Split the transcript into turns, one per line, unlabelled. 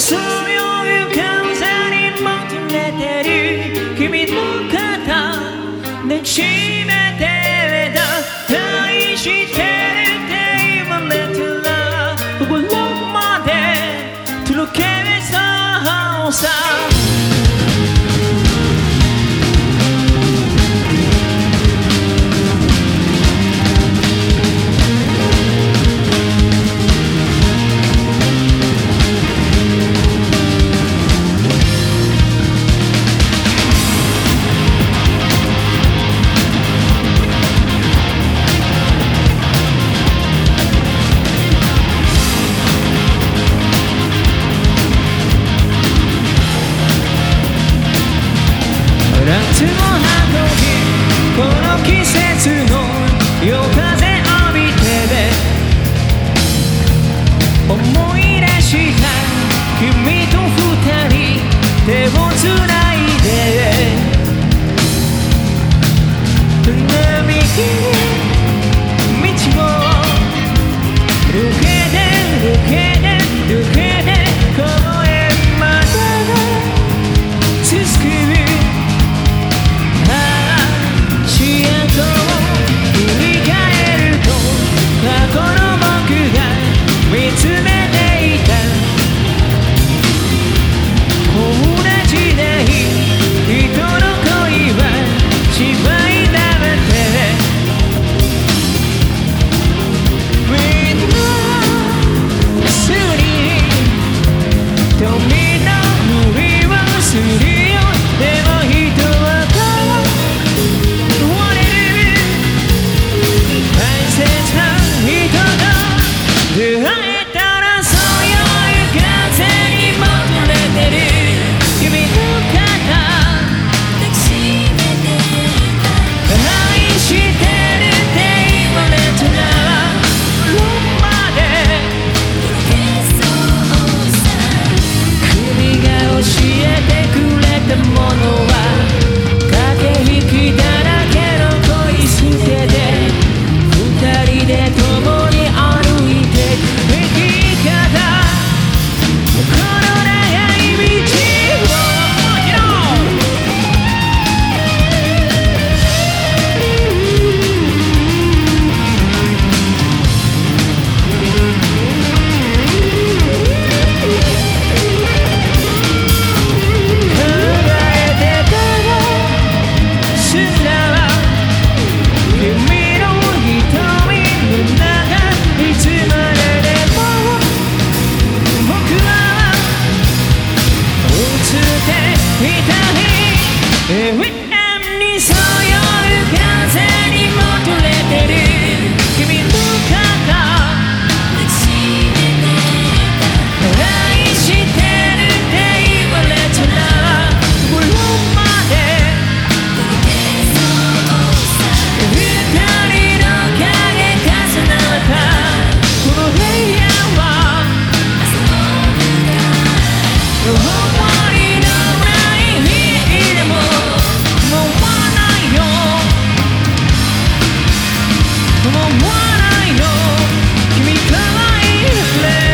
そよ風に求めてる君の肩抱き二人手をつないでないの君かわいいですね